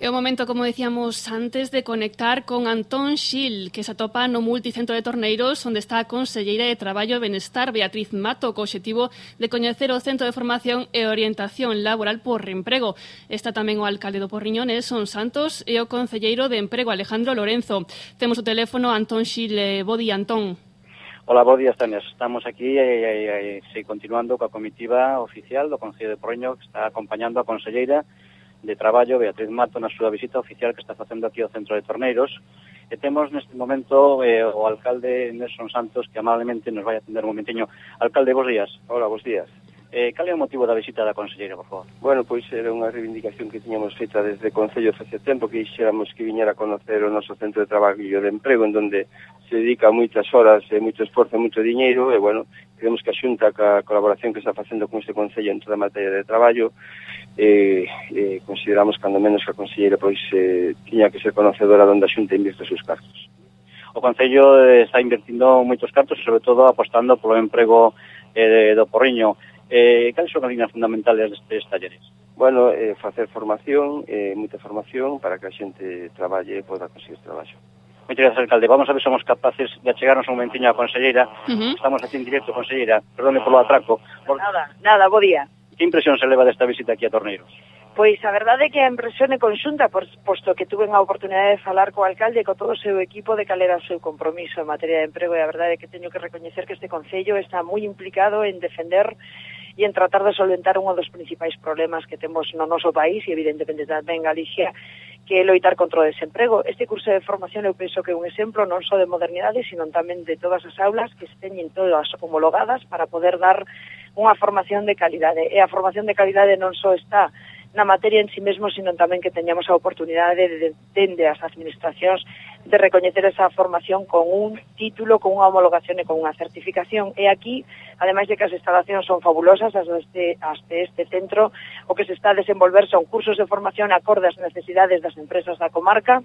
É o momento, como decíamos antes, de conectar con Antón Xil, que se atopa no multicentro de Torneiros, onde está a Conselleira de Traballo e Benestar Beatriz Mato, co objetivo de coñecer o Centro de Formación e Orientación Laboral por Reemprego. Está tamén o alcalde do Porriñón, Son Santos, e o concelleiro de Emprego, Alejandro Lorenzo. Temos o teléfono Antón Xil, eh, Bodi Antón. Ola, bo día, Tania. Estamos aquí e, e, e, e continuando coa comitiva oficial do Concello de Porriño que está acompañando a Conselleira de Traballo, Beatriz Mato, na súa visita oficial que está facendo aquí ao centro de Torneiros. E temos neste momento eh, o alcalde Nelson Santos, que amablemente nos vai atender un momentiño. Alcalde, bons días. Hola, bons días. Eh, cal é o motivo da visita da conselleira, por favor? Bueno, pois era unha reivindicación que tiñamos feita desde o Concello face tempo que xéramos que viñera a conocer o noso centro de traballo de emprego en donde se dedica moitas horas e moito esforzo e moito diñeiro e, bueno, creemos que a Xunta ca colaboración que está facendo con este Concello en toda a materia de traballo eh, eh, consideramos cando menos que a conselleira pois eh, tiña que ser conocedora de onde a xunta invierte os seus cartos. O Concello eh, está invertindo moitos cartos, sobre todo apostando polo emprego eh, do porriño. Eh, cales son as líneas fundamentales destes talleres? Bueno, eh, facer formación, eh, moita formación para que a xente traballe e poda conseguir traballo. Moitas gracias, alcalde. Vamos a ver se somos capaces de achegarnos un momentiño a conselleira. Uh -huh. Estamos aquí en directo, conselleira. Perdone polo atraco. Por... Nada, nada, bo día. Que impresión se leva desta visita aquí a Torneiros? Pois a verdade é que a impresión é conxunta, por, posto que tuve a oportunidade de falar co alcalde e co todo o seu equipo de cal era o seu compromiso en materia de emprego e a verdade é que teño que recoñecer que este Concello está moi implicado en defender e en tratar de solventar un dos principais problemas que temos no noso país e evidentemente tamén Galicia que é loitar contra o desemprego. Este curso de formación eu penso que é un exemplo non só de modernidade, sino tamén de todas as aulas que se teñen todas homologadas para poder dar unha formación de calidade. E a formación de calidade non só está na materia en sí mesmo, sino tamén que teñamos a oportunidade de, dende de, de as administracións de recoñecer esa formación con un título, con unha homologación e con unha certificación. E aquí, ademais de que as instalacións son fabulosas, as este, as este centro, o que se está a desenvolver son cursos de formación acorde ás necesidades das empresas da comarca,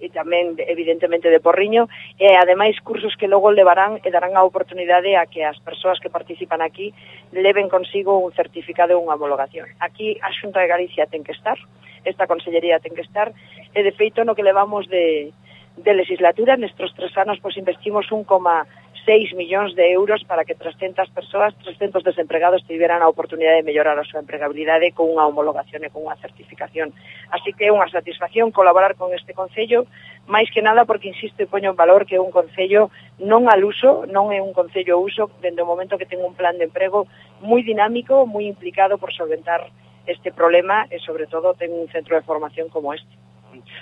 e tamén, evidentemente, de Porriño, e ademais cursos que logo levarán e darán a oportunidade a que as persoas que participan aquí leven consigo un certificado e unha homologación. Aquí a Xunta de Galicia ten que estar, esta consellería ten que estar, e de feito no que levamos de, de legislatura, nestes tres anos pois, investimos 1,6 millóns de euros para que 300 persoas, 300 desempregados tiveran a oportunidade de mellorar a súa empregabilidade con unha homologación e con unha certificación. Así que é unha satisfacción colaborar con este Concello, máis que nada porque insisto e poño en valor que é un Concello non al uso, non é un Concello uso, dende o momento que ten un plan de emprego moi dinámico, moi implicado por solventar este problema e, sobre todo, ten un centro de formación como este.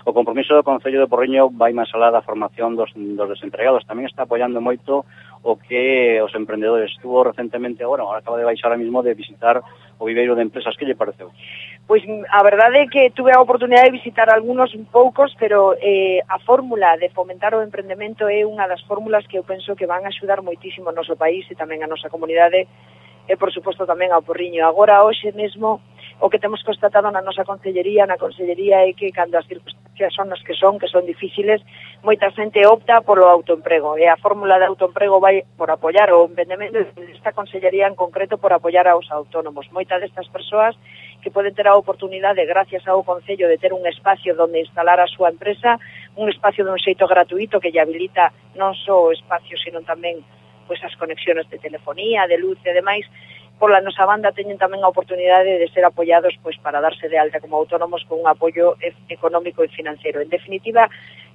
O compromiso do Concello de Porriño vai máis alá da formación dos, dos desempregados. Tamén está apoiando moito o que os emprendedores estuvo recentemente, bueno, agora acaba de baixar ahora mismo de visitar o viveiro de empresas que lle pareceu. Pois a verdade é que tuve a oportunidade de visitar algunos poucos, pero eh, a fórmula de fomentar o emprendemento é unha das fórmulas que eu penso que van a axudar moitísimo o noso país e tamén a nosa comunidade e, por suposto, tamén ao Porriño. Agora, hoxe mesmo, o que temos constatado na nosa consellería, na consellería é que cando as circunstancias son as que son, que son difíciles, moita xente opta polo autoemprego e a fórmula de autoemprego vai por apoiar o emprendemento desta consellería en concreto por apoiar aos autónomos. Moita destas persoas que poden ter a oportunidade, gracias ao Concello, de ter un espacio donde instalar a súa empresa, un espacio dun xeito gratuito que lle habilita non só o espacio, sino tamén pois, as conexiones de telefonía, de luz e demais, pola nosa banda teñen tamén a oportunidade de ser apoiados pois para darse de alta como autónomos con un apoio económico e financeiro. En definitiva,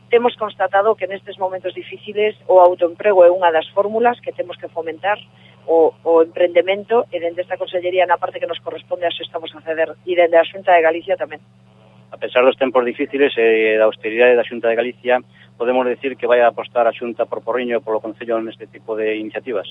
temos constatado que nestes momentos difíciles o autoemprego é unha das fórmulas que temos que fomentar o, o emprendemento e dende esta consellería na parte que nos corresponde a xo estamos a ceder e dende a Xunta de Galicia tamén. A pesar dos tempos difíciles e da austeridade da Xunta de Galicia, podemos decir que vai a apostar a Xunta por Porriño e polo Concello neste tipo de iniciativas.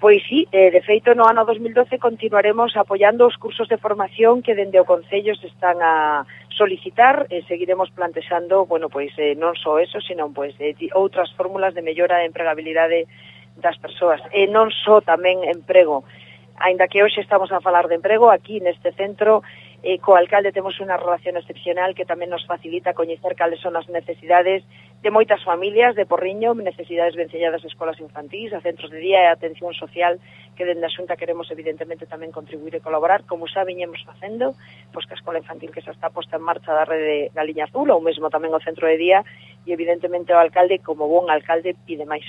Pois sí, eh, de feito no ano 2012 continuaremos apoiando os cursos de formación que dende o Concello se están a solicitar e seguiremos plantexando, bueno, pois eh, non só eso, sino pois eh, outras fórmulas de mellora de empregabilidade das persoas e non só tamén emprego. Ainda que hoxe estamos a falar de emprego aquí neste centro eh, co alcalde temos unha relación excepcional que tamén nos facilita coñecer cales son as necesidades de moitas familias de Porriño, necesidades vencelladas de escolas infantís, a centros de día e atención social que dende a Xunta queremos evidentemente tamén contribuir e colaborar, como xa viñemos facendo, pois que a escola infantil que xa está posta en marcha da rede da liña Azul, ou mesmo tamén o centro de día, e evidentemente o alcalde, como bon alcalde, pide máis.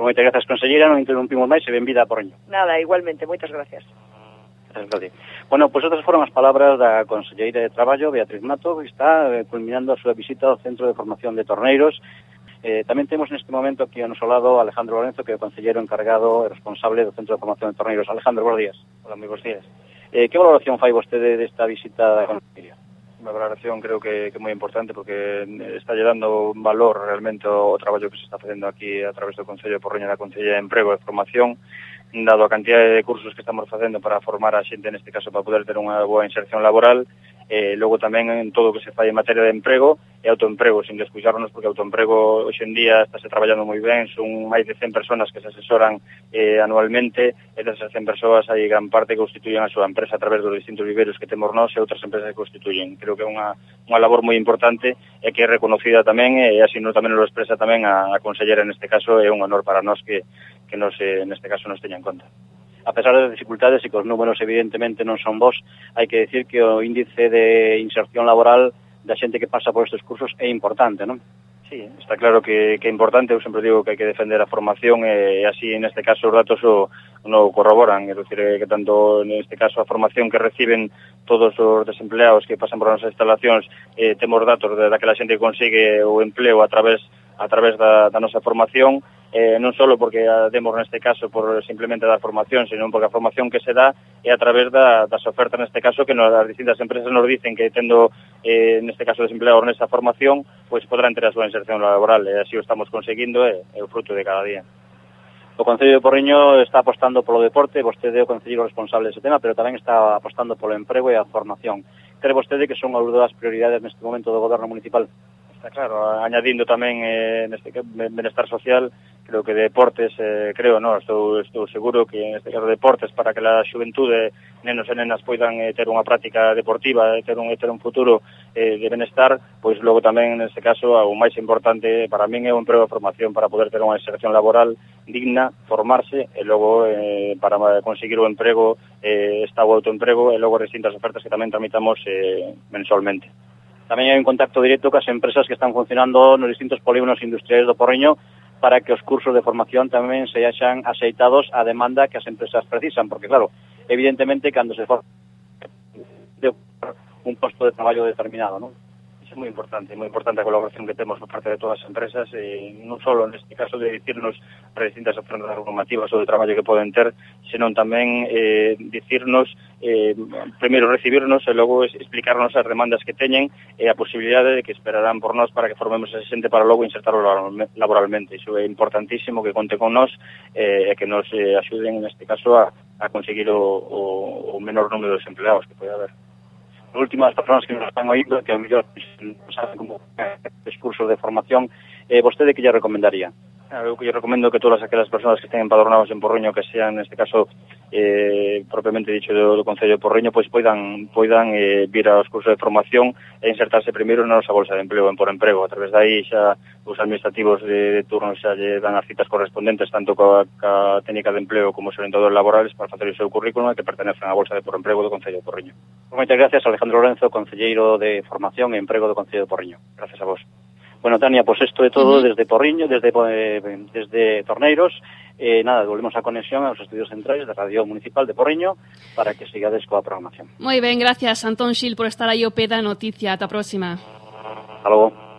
Moitas grazas, consellera, non interrumpimos máis e benvida a Porriño. Nada, igualmente, moitas gracias. Bueno, pois pues outras foron as palabras da conselleira de Traballo, Beatriz Mato, que está eh, culminando a súa visita ao Centro de Formación de Torneiros. Eh, tamén temos neste momento aquí ao noso lado Alejandro Lorenzo, que é o consellero encargado e responsable do Centro de Formación de Torneiros. Alejandro, buenos días. Hola, moi bons días. Eh, que valoración fai vostede desta visita da consellería? unha valoración creo que, que moi importante porque eh, está lle dando valor realmente o, o traballo que se está facendo aquí a través do Concello de Porreña da Consella de Emprego e Formación dado a cantidad de cursos que estamos facendo para formar a xente, neste caso, para poder ter unha boa inserción laboral eh, logo tamén en todo o que se fai en materia de emprego e autoemprego, sin descuidarnos porque autoemprego hoxe en día está se traballando moi ben, son máis de 100 persoas que se asesoran eh, anualmente e desas 100 persoas hai gran parte que constituyen a súa empresa a través dos distintos viveros que temos nós e outras empresas que constituyen. Creo que é unha, unha labor moi importante e que é reconocida tamén e así non tamén lo expresa tamén a, a consellera en este caso é un honor para nós que, que nos, eh, neste caso nos teña en conta a pesar das dificultades e cos números evidentemente non son vos, hai que decir que o índice de inserción laboral da xente que pasa por estes cursos é importante, non? Sí, ¿eh? está claro que, que é importante, eu sempre digo que hai que defender a formación e, e así neste caso os datos o, no corroboran, é dicir, eh, que tanto neste caso a formación que reciben todos os desempleados que pasan por nosas instalacións eh, temos datos de, daquela xente que consigue o empleo a través a través da, da nosa formación eh, non só porque a demos neste caso por simplemente dar formación, senón porque a formación que se dá é a través da, das ofertas neste caso que nos, as distintas empresas nos dicen que tendo eh, neste caso desempleados nesa formación, pois podrán ter a súa inserción laboral e así o estamos conseguindo e é, é o fruto de cada día. O Concello de Porriño está apostando polo deporte, vostede é o Concello responsable dese tema, pero tamén está apostando polo emprego e a formación. Cree vostede que son as dúas prioridades neste momento do Goberno Municipal? Está claro, añadindo tamén eh, neste benestar social, creo que deportes, eh, creo, no, estou, estou seguro que en este caso deportes para que la xuventude, nenos e nenas poidan eh, ter unha práctica deportiva, eh, ter un ter un futuro eh, de benestar, pois logo tamén neste caso o máis importante para min é o emprego de formación para poder ter unha inserción laboral digna, formarse e logo eh, para conseguir o emprego eh, está o autoemprego e logo distintas ofertas que tamén tramitamos eh, mensualmente tamén hai un contacto directo cas empresas que están funcionando nos distintos polígonos industriais do Porriño para que os cursos de formación tamén se haxan aceitados a demanda que as empresas precisan, porque claro, evidentemente cando se forma un posto de traballo determinado, non? é moi importante, moi importante a colaboración que temos por parte de todas as empresas, eh, e non só neste caso de dicirnos as distintas ofertas normativas ou de traballo que poden ter, senón tamén eh, dicirnos, eh, primeiro recibirnos e logo explicarnos as demandas que teñen e eh, a posibilidade de que esperarán por nós para que formemos a xente para logo insertarlo laboralmente. Iso é importantísimo que conte con nós eh, e que nos eh, axuden, neste caso, a, a conseguir o, o, o menor número de desempleados que pode haber últimas personas que nos están oindo que a mellor saben como estes de formación eh, vostede que lle recomendaría? Eh, eu que recomendo que todas aquelas persoas que estén empadronados en Porriño, que sean, neste caso, eh, propiamente dicho do, do Concello de Porriño, pois poidan, poidan eh, vir aos cursos de formación e insertarse primeiro na nosa bolsa de empleo en por emprego. A través dai xa os administrativos de, de turno xa lle dan as citas correspondentes tanto coa, ca técnica de empleo como os orientadores laborales para facer o seu currículum que pertenecen á bolsa de por emprego do Concello de Porriño. Moitas gracias, Alejandro Lorenzo, Concelleiro de Formación e Emprego do Concello de Porriño. Gracias a vos. Bueno, Tania, pues esto de todo uh -huh. desde Porriño, desde, eh, desde Torneiros. Eh, nada, volvemos a conexión aos estudios centrais da Radio Municipal de Porriño para que sigades coa programación. Moi ben, gracias Antón Xil por estar aí o pé da noticia. Ata a próxima. Hasta logo.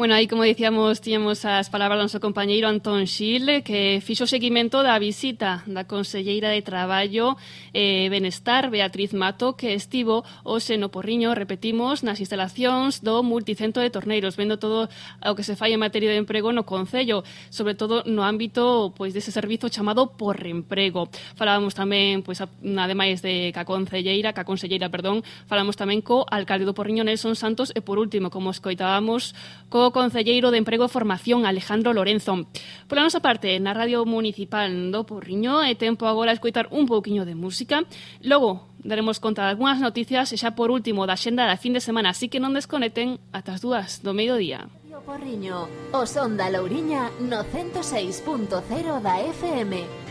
Bueno, aí, como dicíamos, tiñamos as palabras do noso compañeiro Antón Xil, que fixo seguimento da visita da Conselleira de Traballo e eh, Benestar, Beatriz Mato, que estivo hoxe no Porriño, repetimos, nas instalacións do Multicentro de Torneiros, vendo todo o que se fai en materia de emprego no Concello, sobre todo no ámbito pois dese servizo chamado Porreemprego. Falábamos tamén, pois, ademais de ca Conselleira, ca Conselleira, perdón, falamos tamén co alcalde do Porriño, Nelson Santos, e por último, como escoitábamos, co Concelleiro de Emprego e Formación, Alejandro Lorenzo. Pola nosa parte, na Radio Municipal do Porriño, é tempo agora a escoitar un pouquiño de música. Logo, daremos conta de algunhas noticias e xa por último da xenda da fin de semana, así que non desconecten ata as dúas do mediodía. Porriño, o son da Louriña no 106.0 da FM.